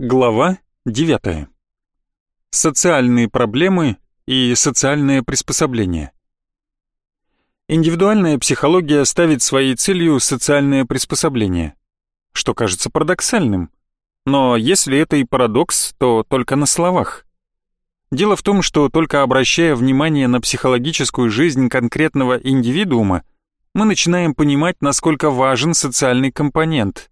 Глава 9. Социальные проблемы и социальное приспособление. Индивидуальная психология ставит своей целью социальное приспособление, что кажется парадоксальным. Но если это и парадокс, то только на словах. Дело в том, что только обращая внимание на психологическую жизнь конкретного индивидуума, мы начинаем понимать, насколько важен социальный компонент.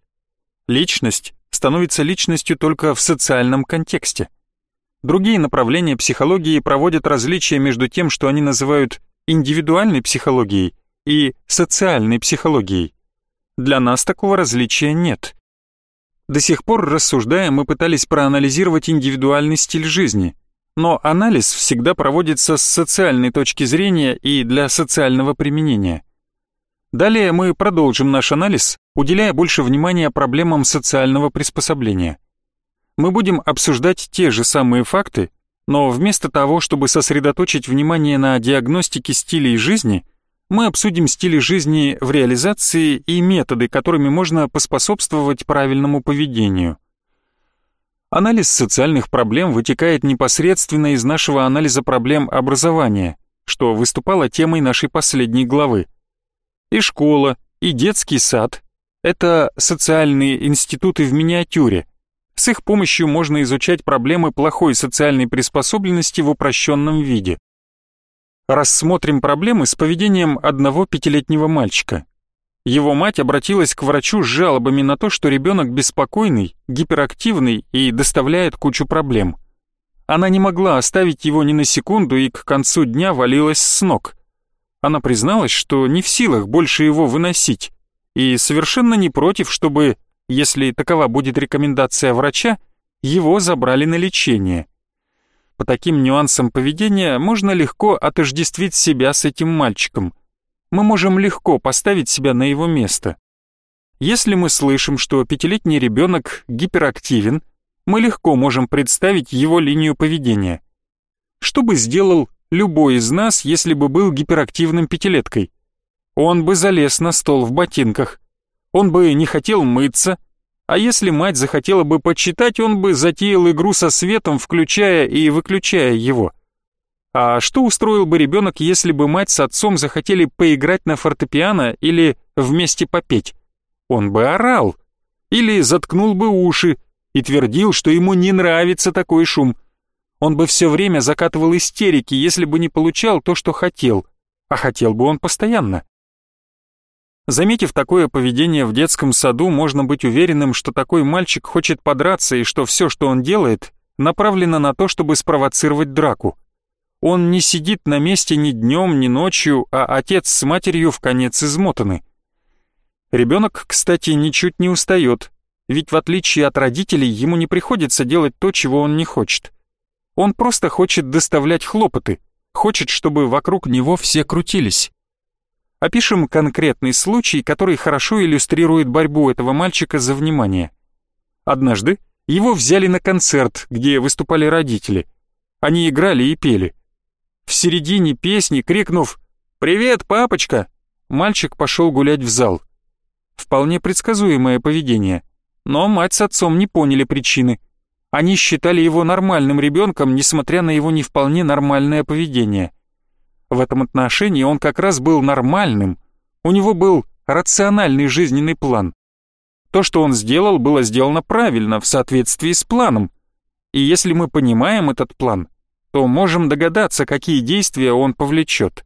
Личность становится личностью только в социальном контексте. Другие направления психологии проводят различия между тем, что они называют индивидуальной психологией и социальной психологией. Для нас такого различия нет. До сих пор, рассуждая, мы пытались проанализировать индивидуальный стиль жизни, но анализ всегда проводится с социальной точки зрения и для социального применения. Далее мы продолжим наш анализ, уделяя больше внимания проблемам социального приспособления. Мы будем обсуждать те же самые факты, но вместо того, чтобы сосредоточить внимание на диагностике стилей жизни, мы обсудим стили жизни в реализации и методы, которыми можно поспособствовать правильному поведению. Анализ социальных проблем вытекает непосредственно из нашего анализа проблем образования, что выступало темой нашей последней главы. И школа, и детский сад — это социальные институты в миниатюре. С их помощью можно изучать проблемы плохой социальной приспособленности в упрощенном виде. Рассмотрим проблемы с поведением одного пятилетнего мальчика. Его мать обратилась к врачу с жалобами на то, что ребенок беспокойный, гиперактивный и доставляет кучу проблем. Она не могла оставить его ни на секунду и к концу дня валилась с ног. Она призналась, что не в силах больше его выносить и совершенно не против, чтобы, если такова будет рекомендация врача, его забрали на лечение. По таким нюансам поведения можно легко отождествить себя с этим мальчиком. Мы можем легко поставить себя на его место. Если мы слышим, что пятилетний ребенок гиперактивен, мы легко можем представить его линию поведения. Что бы сделал любой из нас, если бы был гиперактивным пятилеткой. Он бы залез на стол в ботинках. Он бы не хотел мыться. А если мать захотела бы почитать, он бы затеял игру со светом, включая и выключая его. А что устроил бы ребенок, если бы мать с отцом захотели поиграть на фортепиано или вместе попеть? Он бы орал. Или заткнул бы уши и твердил, что ему не нравится такой шум – он бы все время закатывал истерики, если бы не получал то, что хотел, а хотел бы он постоянно. Заметив такое поведение в детском саду, можно быть уверенным, что такой мальчик хочет подраться и что все, что он делает, направлено на то, чтобы спровоцировать драку. Он не сидит на месте ни днем, ни ночью, а отец с матерью в конец измотаны. Ребенок, кстати, ничуть не устает, ведь в отличие от родителей ему не приходится делать то, чего он не хочет. Он просто хочет доставлять хлопоты, хочет, чтобы вокруг него все крутились. Опишем конкретный случай, который хорошо иллюстрирует борьбу этого мальчика за внимание. Однажды его взяли на концерт, где выступали родители. Они играли и пели. В середине песни, крикнув «Привет, папочка!», мальчик пошел гулять в зал. Вполне предсказуемое поведение, но мать с отцом не поняли причины. Они считали его нормальным ребенком, несмотря на его не вполне нормальное поведение. В этом отношении он как раз был нормальным. У него был рациональный жизненный план. То, что он сделал, было сделано правильно, в соответствии с планом. И если мы понимаем этот план, то можем догадаться, какие действия он повлечет.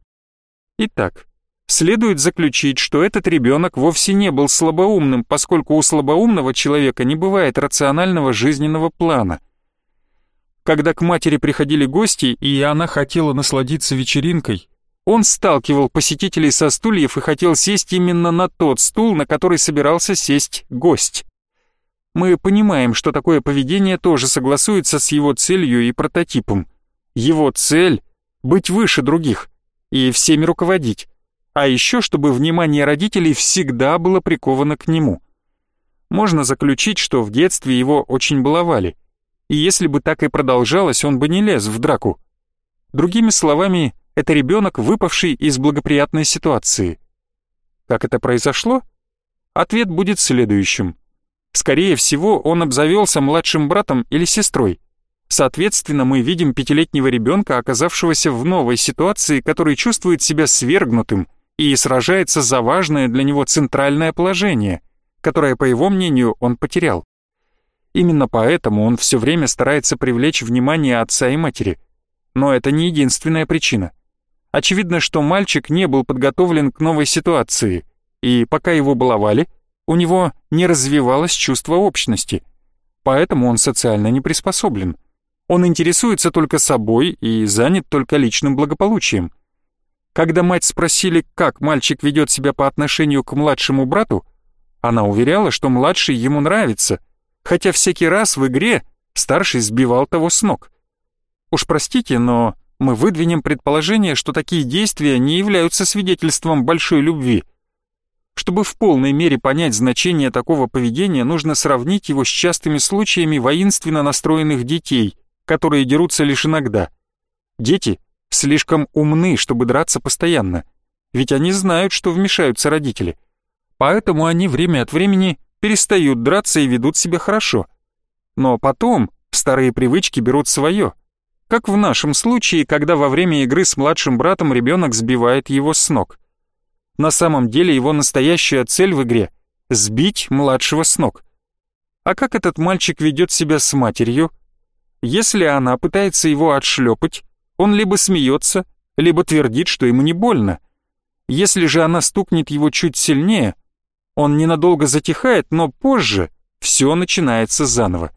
Итак, следует заключить, что этот ребенок вовсе не был слабоумным, поскольку у слабоумного человека не бывает рационального жизненного плана. Когда к матери приходили гости, и она хотела насладиться вечеринкой, он сталкивал посетителей со стульев и хотел сесть именно на тот стул, на который собирался сесть гость. Мы понимаем, что такое поведение тоже согласуется с его целью и прототипом. Его цель — быть выше других и всеми руководить а еще чтобы внимание родителей всегда было приковано к нему. Можно заключить, что в детстве его очень баловали, и если бы так и продолжалось, он бы не лез в драку. Другими словами, это ребенок, выпавший из благоприятной ситуации. Как это произошло? Ответ будет следующим. Скорее всего, он обзавелся младшим братом или сестрой. Соответственно, мы видим пятилетнего ребенка, оказавшегося в новой ситуации, который чувствует себя свергнутым и сражается за важное для него центральное положение, которое, по его мнению, он потерял. Именно поэтому он все время старается привлечь внимание отца и матери. Но это не единственная причина. Очевидно, что мальчик не был подготовлен к новой ситуации, и пока его баловали, у него не развивалось чувство общности. Поэтому он социально не приспособлен. Он интересуется только собой и занят только личным благополучием. Когда мать спросили, как мальчик ведет себя по отношению к младшему брату, она уверяла, что младший ему нравится — хотя всякий раз в игре старший сбивал того с ног. Уж простите, но мы выдвинем предположение, что такие действия не являются свидетельством большой любви. Чтобы в полной мере понять значение такого поведения, нужно сравнить его с частыми случаями воинственно настроенных детей, которые дерутся лишь иногда. Дети слишком умны, чтобы драться постоянно, ведь они знают, что вмешаются родители. Поэтому они время от времени перестают драться и ведут себя хорошо. Но потом старые привычки берут свое. Как в нашем случае, когда во время игры с младшим братом ребенок сбивает его с ног. На самом деле его настоящая цель в игре — сбить младшего с ног. А как этот мальчик ведет себя с матерью? Если она пытается его отшлепать, он либо смеется, либо твердит, что ему не больно. Если же она стукнет его чуть сильнее, он ненадолго затихает, но позже все начинается заново.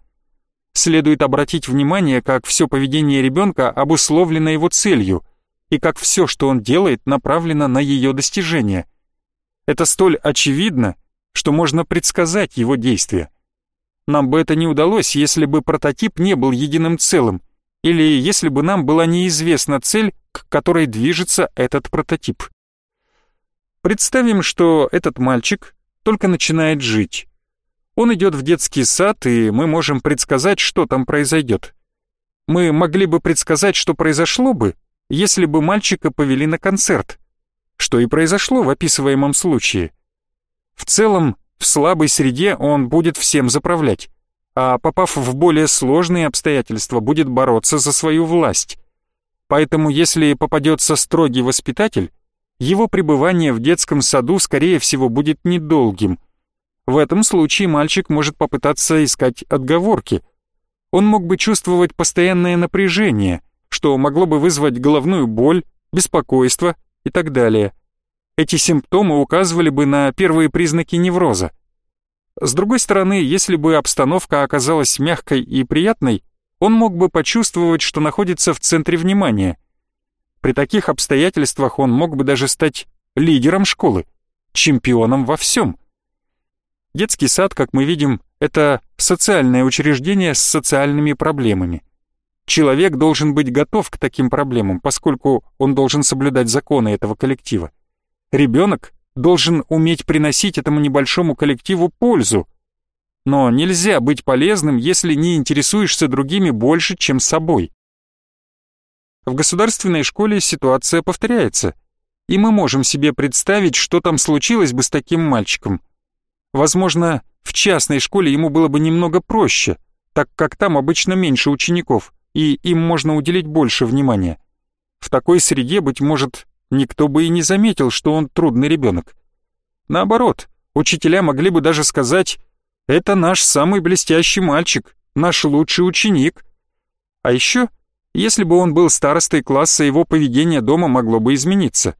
Следует обратить внимание, как все поведение ребенка обусловлено его целью, и как все, что он делает, направлено на ее достижение. Это столь очевидно, что можно предсказать его действия. Нам бы это не удалось, если бы прототип не был единым целым, или если бы нам была неизвестна цель, к которой движется этот прототип. Представим, что этот мальчик только начинает жить. Он идет в детский сад, и мы можем предсказать, что там произойдет. Мы могли бы предсказать, что произошло бы, если бы мальчика повели на концерт, что и произошло в описываемом случае. В целом, в слабой среде он будет всем заправлять, а попав в более сложные обстоятельства, будет бороться за свою власть. Поэтому если попадется строгий воспитатель, его пребывание в детском саду, скорее всего, будет недолгим. В этом случае мальчик может попытаться искать отговорки. Он мог бы чувствовать постоянное напряжение, что могло бы вызвать головную боль, беспокойство и так далее. Эти симптомы указывали бы на первые признаки невроза. С другой стороны, если бы обстановка оказалась мягкой и приятной, он мог бы почувствовать, что находится в центре внимания – при таких обстоятельствах он мог бы даже стать лидером школы, чемпионом во всем. Детский сад, как мы видим, это социальное учреждение с социальными проблемами. Человек должен быть готов к таким проблемам, поскольку он должен соблюдать законы этого коллектива. Ребенок должен уметь приносить этому небольшому коллективу пользу. Но нельзя быть полезным, если не интересуешься другими больше, чем собой. В государственной школе ситуация повторяется, и мы можем себе представить, что там случилось бы с таким мальчиком. Возможно, в частной школе ему было бы немного проще, так как там обычно меньше учеников, и им можно уделить больше внимания. В такой среде, быть может, никто бы и не заметил, что он трудный ребенок. Наоборот, учителя могли бы даже сказать «это наш самый блестящий мальчик, наш лучший ученик». А еще если бы он был старостой класса, его поведение дома могло бы измениться.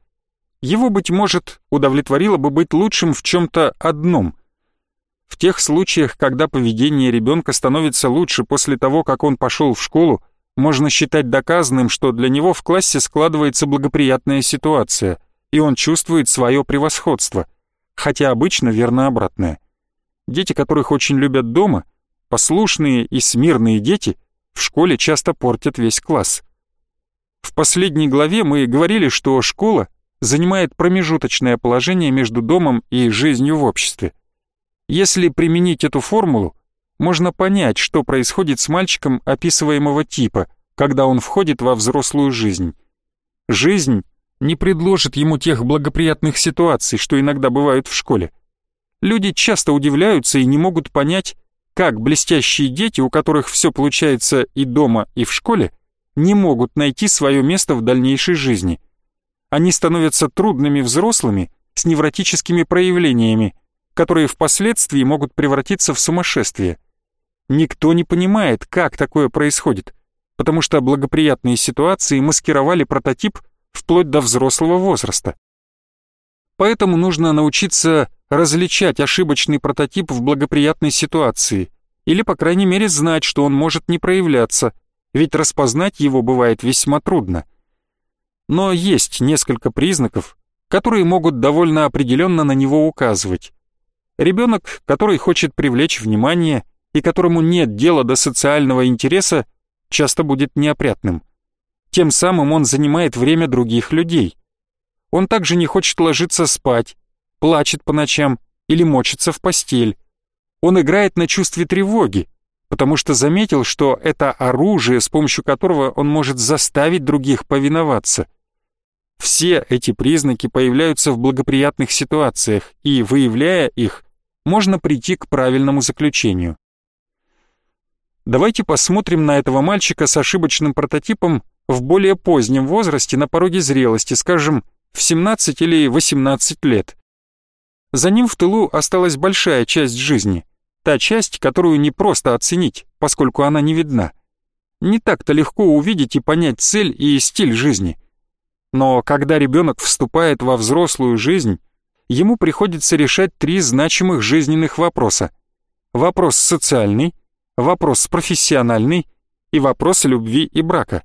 Его, быть может, удовлетворило бы быть лучшим в чем-то одном. В тех случаях, когда поведение ребенка становится лучше после того, как он пошел в школу, можно считать доказанным, что для него в классе складывается благоприятная ситуация, и он чувствует свое превосходство, хотя обычно верно обратное. Дети, которых очень любят дома, послушные и смирные дети – в школе часто портят весь класс. В последней главе мы говорили, что школа занимает промежуточное положение между домом и жизнью в обществе. Если применить эту формулу, можно понять, что происходит с мальчиком описываемого типа, когда он входит во взрослую жизнь. Жизнь не предложит ему тех благоприятных ситуаций, что иногда бывают в школе. Люди часто удивляются и не могут понять, как блестящие дети, у которых все получается и дома, и в школе, не могут найти свое место в дальнейшей жизни. Они становятся трудными взрослыми с невротическими проявлениями, которые впоследствии могут превратиться в сумасшествие. Никто не понимает, как такое происходит, потому что благоприятные ситуации маскировали прототип вплоть до взрослого возраста. Поэтому нужно научиться различать ошибочный прототип в благоприятной ситуации, или, по крайней мере, знать, что он может не проявляться, ведь распознать его бывает весьма трудно. Но есть несколько признаков, которые могут довольно определенно на него указывать. Ребенок, который хочет привлечь внимание и которому нет дела до социального интереса, часто будет неопрятным. Тем самым он занимает время других людей. Он также не хочет ложиться спать, плачет по ночам или мочится в постель. Он играет на чувстве тревоги, потому что заметил, что это оружие, с помощью которого он может заставить других повиноваться. Все эти признаки появляются в благоприятных ситуациях, и, выявляя их, можно прийти к правильному заключению. Давайте посмотрим на этого мальчика с ошибочным прототипом в более позднем возрасте на пороге зрелости, скажем, в 17 или 18 лет. За ним в тылу осталась большая часть жизни, та часть, которую не просто оценить, поскольку она не видна. Не так-то легко увидеть и понять цель и стиль жизни. Но когда ребенок вступает во взрослую жизнь, ему приходится решать три значимых жизненных вопроса. Вопрос социальный, вопрос профессиональный и вопрос любви и брака.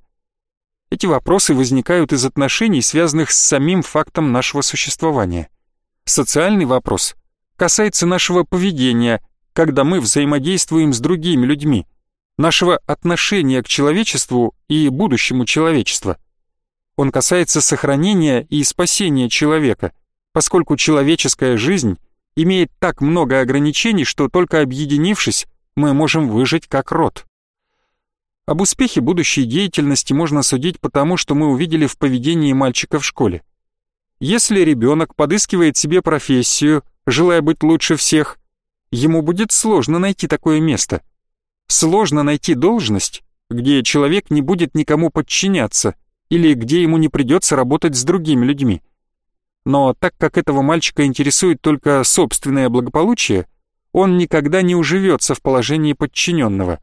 Эти вопросы возникают из отношений, связанных с самим фактом нашего существования. Социальный вопрос касается нашего поведения, когда мы взаимодействуем с другими людьми, нашего отношения к человечеству и будущему человечества. Он касается сохранения и спасения человека, поскольку человеческая жизнь имеет так много ограничений, что только объединившись, мы можем выжить как род. Об успехе будущей деятельности можно судить по тому, что мы увидели в поведении мальчика в школе. Если ребенок подыскивает себе профессию, желая быть лучше всех, ему будет сложно найти такое место. Сложно найти должность, где человек не будет никому подчиняться или где ему не придется работать с другими людьми. Но так как этого мальчика интересует только собственное благополучие, он никогда не уживется в положении подчиненного.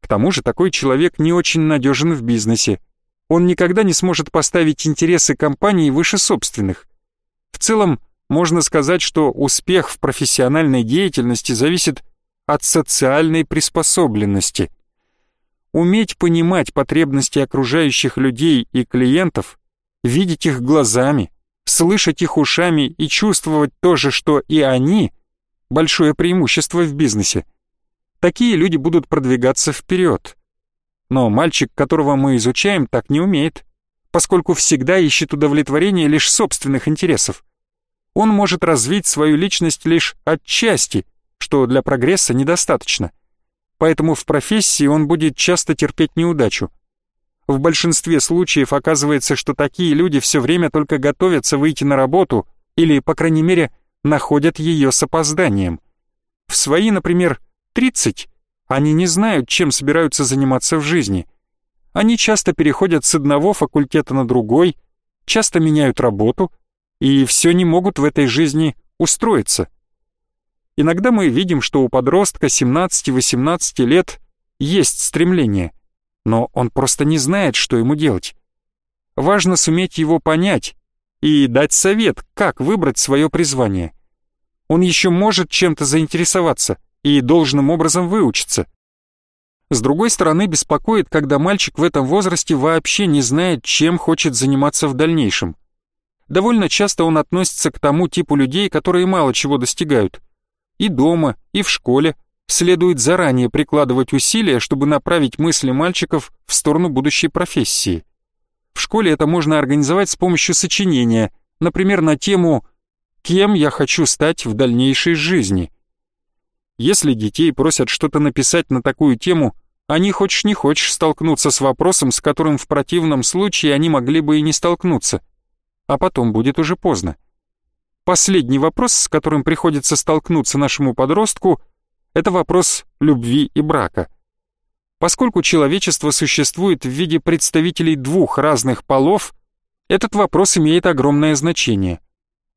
К тому же такой человек не очень надежен в бизнесе, он никогда не сможет поставить интересы компании выше собственных. В целом, можно сказать, что успех в профессиональной деятельности зависит от социальной приспособленности. Уметь понимать потребности окружающих людей и клиентов, видеть их глазами, слышать их ушами и чувствовать то же, что и они – большое преимущество в бизнесе. Такие люди будут продвигаться вперед – но мальчик, которого мы изучаем, так не умеет, поскольку всегда ищет удовлетворение лишь собственных интересов. Он может развить свою личность лишь отчасти, что для прогресса недостаточно. Поэтому в профессии он будет часто терпеть неудачу. В большинстве случаев оказывается, что такие люди все время только готовятся выйти на работу или, по крайней мере, находят ее с опозданием. В свои, например, 30 они не знают, чем собираются заниматься в жизни. Они часто переходят с одного факультета на другой, часто меняют работу и все не могут в этой жизни устроиться. Иногда мы видим, что у подростка 17-18 лет есть стремление, но он просто не знает, что ему делать. Важно суметь его понять и дать совет, как выбрать свое призвание. Он еще может чем-то заинтересоваться – и должным образом выучиться. С другой стороны, беспокоит, когда мальчик в этом возрасте вообще не знает, чем хочет заниматься в дальнейшем. Довольно часто он относится к тому типу людей, которые мало чего достигают. И дома, и в школе следует заранее прикладывать усилия, чтобы направить мысли мальчиков в сторону будущей профессии. В школе это можно организовать с помощью сочинения, например, на тему «Кем я хочу стать в дальнейшей жизни?». Если детей просят что-то написать на такую тему, они хочешь не хочешь столкнуться с вопросом, с которым в противном случае они могли бы и не столкнуться. А потом будет уже поздно. последний вопрос, с которым приходится столкнуться нашему подростку, это вопрос любви и брака. Поскольку человечество существует в виде представителей двух разных полов, этот вопрос имеет огромное значение.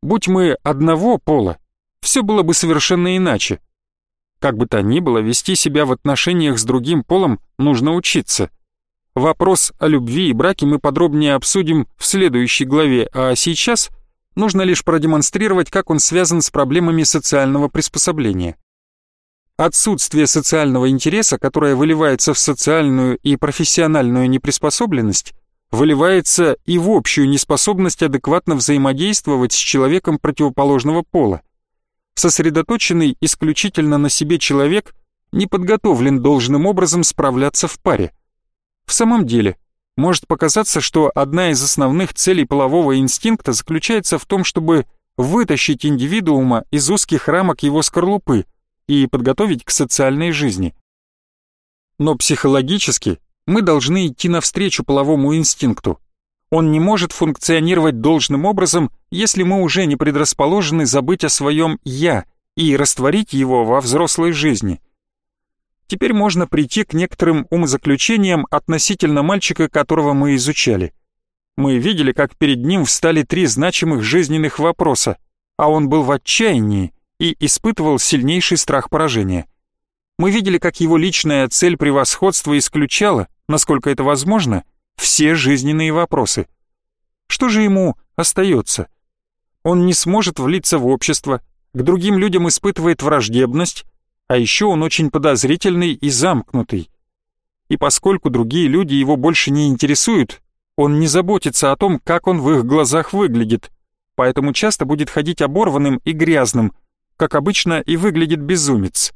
Будь мы одного пола, все было бы совершенно иначе. Как бы то ни было, вести себя в отношениях с другим полом нужно учиться. Вопрос о любви и браке мы подробнее обсудим в следующей главе, а сейчас нужно лишь продемонстрировать, как он связан с проблемами социального приспособления. Отсутствие социального интереса, которое выливается в социальную и профессиональную неприспособленность, выливается и в общую неспособность адекватно взаимодействовать с человеком противоположного пола. Сосредоточенный исключительно на себе человек не подготовлен должным образом справляться в паре. В самом деле, может показаться, что одна из основных целей полового инстинкта заключается в том, чтобы вытащить индивидуума из узких рамок его скорлупы – и подготовить к социальной жизни. Но психологически мы должны идти навстречу половому инстинкту. Он не может функционировать должным образом, если мы уже не предрасположены забыть о своем «я» и растворить его во взрослой жизни. Теперь можно прийти к некоторым умозаключениям относительно мальчика, которого мы изучали. Мы видели, как перед ним встали три значимых жизненных вопроса, а он был в отчаянии и испытывал сильнейший страх поражения. Мы видели, как его личная цель превосходства исключала, насколько это возможно, все жизненные вопросы. Что же ему остается? Он не сможет влиться в общество, к другим людям испытывает враждебность, а еще он очень подозрительный и замкнутый. И поскольку другие люди его больше не интересуют, он не заботится о том, как он в их глазах выглядит, поэтому часто будет ходить оборванным и грязным – как обычно и выглядит безумец.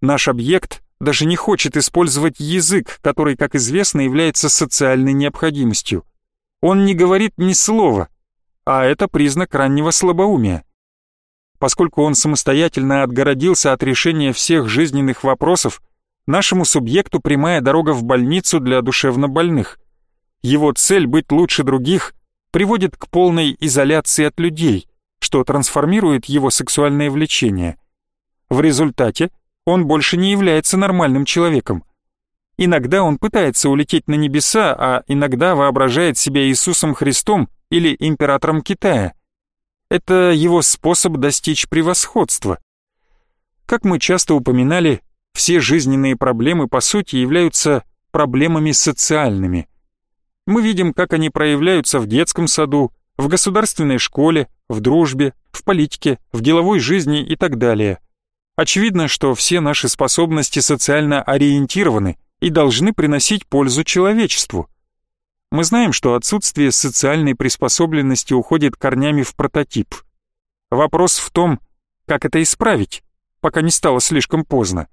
Наш объект даже не хочет использовать язык, который, как известно, является социальной необходимостью. Он не говорит ни слова, а это признак раннего слабоумия. Поскольку он самостоятельно отгородился от решения всех жизненных вопросов, нашему субъекту прямая дорога в больницу для душевнобольных. Его цель быть лучше других приводит к полной изоляции от людей, что трансформирует его сексуальное влечение. В результате он больше не является нормальным человеком. Иногда он пытается улететь на небеса, а иногда воображает себя Иисусом Христом или императором Китая. Это его способ достичь превосходства. Как мы часто упоминали, все жизненные проблемы по сути являются проблемами социальными. Мы видим, как они проявляются в детском саду, в государственной школе, в дружбе, в политике, в деловой жизни и так далее. Очевидно, что все наши способности социально ориентированы и должны приносить пользу человечеству. Мы знаем, что отсутствие социальной приспособленности уходит корнями в прототип. Вопрос в том, как это исправить, пока не стало слишком поздно.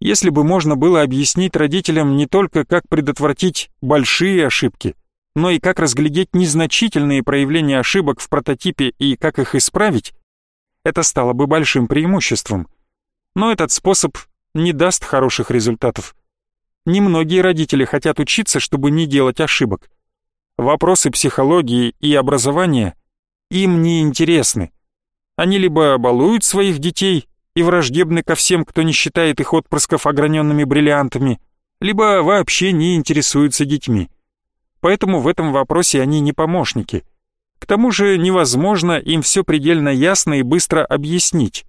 Если бы можно было объяснить родителям не только, как предотвратить большие ошибки, но и как разглядеть незначительные проявления ошибок в прототипе и как их исправить, это стало бы большим преимуществом. Но этот способ не даст хороших результатов. Немногие родители хотят учиться, чтобы не делать ошибок. Вопросы психологии и образования им не интересны. Они либо балуют своих детей и враждебны ко всем, кто не считает их отпрысков ограненными бриллиантами, либо вообще не интересуются детьми поэтому в этом вопросе они не помощники. К тому же невозможно им все предельно ясно и быстро объяснить.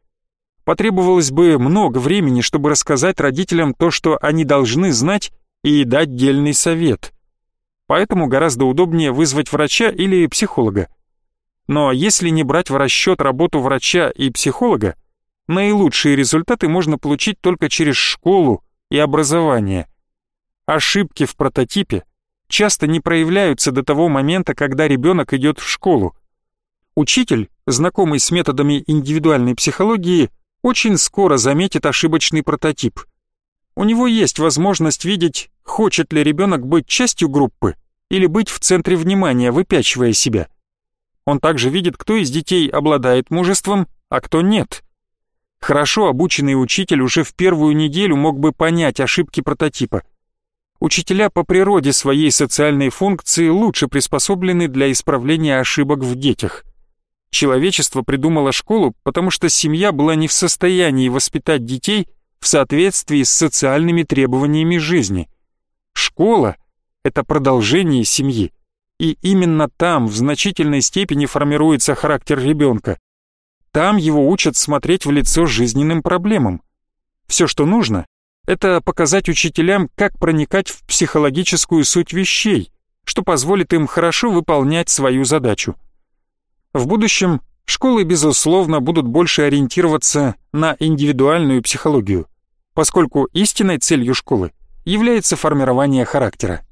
Потребовалось бы много времени, чтобы рассказать родителям то, что они должны знать, и дать дельный совет. Поэтому гораздо удобнее вызвать врача или психолога. Но если не брать в расчет работу врача и психолога, наилучшие результаты можно получить только через школу и образование. Ошибки в прототипе часто не проявляются до того момента, когда ребенок идет в школу. Учитель, знакомый с методами индивидуальной психологии, очень скоро заметит ошибочный прототип. У него есть возможность видеть, хочет ли ребенок быть частью группы или быть в центре внимания, выпячивая себя. Он также видит, кто из детей обладает мужеством, а кто нет. Хорошо обученный учитель уже в первую неделю мог бы понять ошибки прототипа – Учителя по природе своей социальной функции лучше приспособлены для исправления ошибок в детях. Человечество придумало школу, потому что семья была не в состоянии воспитать детей в соответствии с социальными требованиями жизни. Школа — это продолжение семьи, и именно там в значительной степени формируется характер ребенка. Там его учат смотреть в лицо жизненным проблемам. Все, что нужно, это показать учителям, как проникать в психологическую суть вещей, что позволит им хорошо выполнять свою задачу. В будущем школы, безусловно, будут больше ориентироваться на индивидуальную психологию, поскольку истинной целью школы является формирование характера.